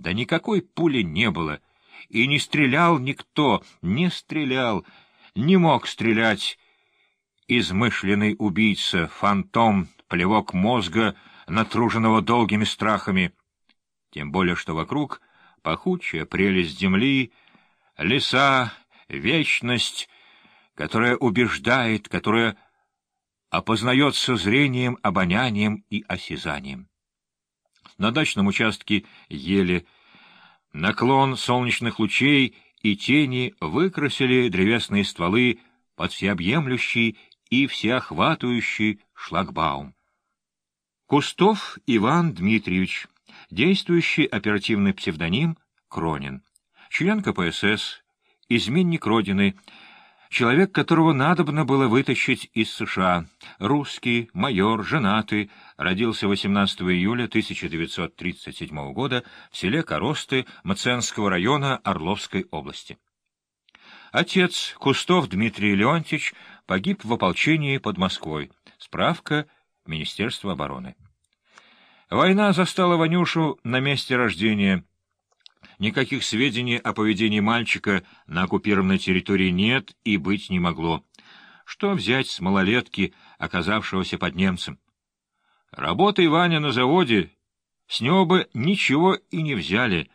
Да никакой пули не было, и не стрелял никто, не стрелял, не мог стрелять измышленный убийца, фантом, плевок мозга, натруженного долгими страхами. Тем более, что вокруг пахучая прелесть земли, леса, вечность, которая убеждает, которая опознается зрением, обонянием и осязанием. На дачном участке ели наклон солнечных лучей и тени выкрасили древесные стволы под всеобъемлющий и всеохватывающий шлагбаум. Кустов Иван Дмитриевич, действующий оперативный псевдоним Кронин, член КПСС, изменник Родины, человек, которого надобно было вытащить из США, русский, майор, женатый, родился 18 июля 1937 года в селе Коросты Мценского района Орловской области. Отец Кустов Дмитрий Леонтьевич погиб в ополчении под Москвой. Справка Министерства обороны. Война застала Ванюшу на месте рождения. Никаких сведений о поведении мальчика на оккупированной территории нет и быть не могло. Что взять с малолетки, оказавшегося под немцем? Работай, Ваня, на заводе. С него бы ничего и не взяли,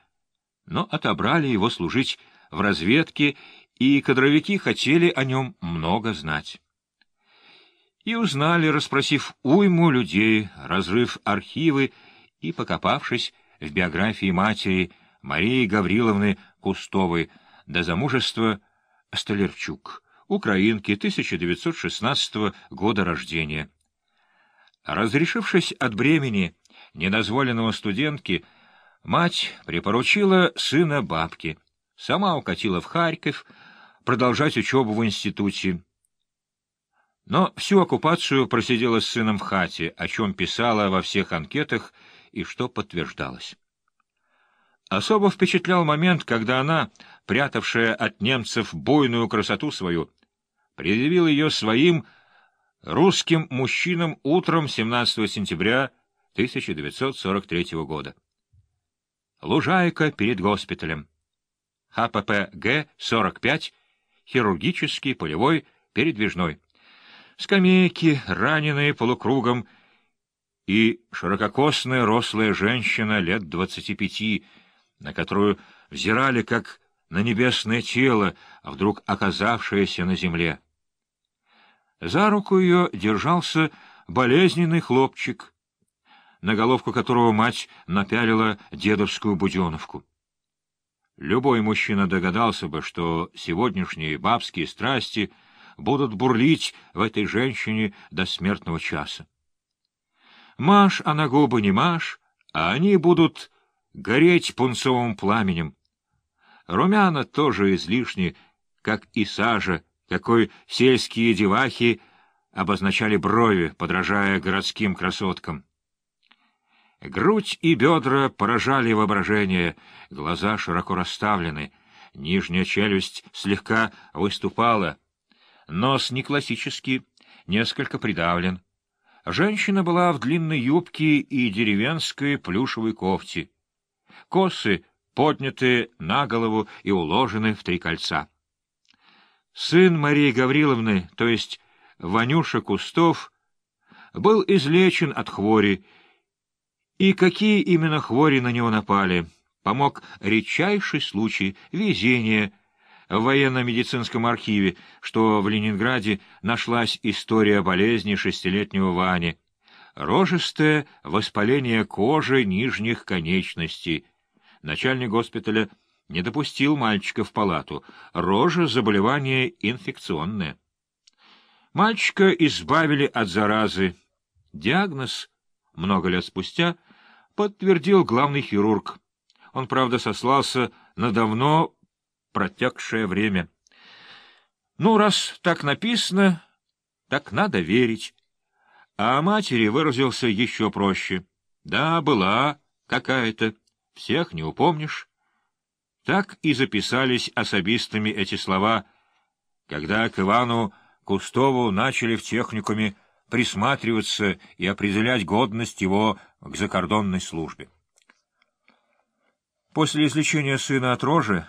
но отобрали его служить в разведке и кадровики хотели о нем много знать. И узнали, расспросив уйму людей, разрыв архивы и покопавшись в биографии матери Марии Гавриловны Кустовой до замужества Столярчук, украинки 1916 года рождения. Разрешившись от бремени недозволенного студентки, мать припоручила сына бабке, сама укатила в Харьков, продолжать учебу в институте. Но всю оккупацию просидела с сыном в хате, о чем писала во всех анкетах и что подтверждалось. Особо впечатлял момент, когда она, прятавшая от немцев буйную красоту свою, предъявила ее своим русским мужчинам утром 17 сентября 1943 года. Лужайка перед госпиталем. ХПП Г-45 хирургический, полевой, передвижной. Скамейки, раненые полукругом, и ширококосная рослая женщина лет двадцати пяти, на которую взирали как на небесное тело, а вдруг оказавшееся на земле. За руку ее держался болезненный хлопчик, на головку которого мать напялила дедовскую буденовку. Любой мужчина догадался бы, что сегодняшние бабские страсти будут бурлить в этой женщине до смертного часа. Маш, а на губы не маш, а они будут гореть пунцовым пламенем. Румяна тоже излишни, как и сажа, какой сельские девахи обозначали брови, подражая городским красоткам. Грудь и бедра поражали воображение, глаза широко расставлены, нижняя челюсть слегка выступала, нос не классический, несколько придавлен. Женщина была в длинной юбке и деревенской плюшевой кофте. Косы подняты на голову и уложены в три кольца. Сын Марии Гавриловны, то есть Ванюша Кустов, был излечен от хвори и какие именно хвори на него напали, помог редчайший случай везения в военно-медицинском архиве, что в Ленинграде нашлась история болезни шестилетнего Вани. Рожистое воспаление кожи нижних конечностей. Начальник госпиталя не допустил мальчика в палату. Рожа — заболевание инфекционное. Мальчика избавили от заразы. Диагноз много лет спустя подтвердил главный хирург. Он, правда, сослался на давно протекшее время. Ну, раз так написано, так надо верить. А о матери выразился еще проще. Да, была какая-то, всех не упомнишь. Так и записались особистами эти слова, когда к Ивану Кустову начали в техникуме присматриваться и определять годность его к закордонной службе. После излечения сына от рожи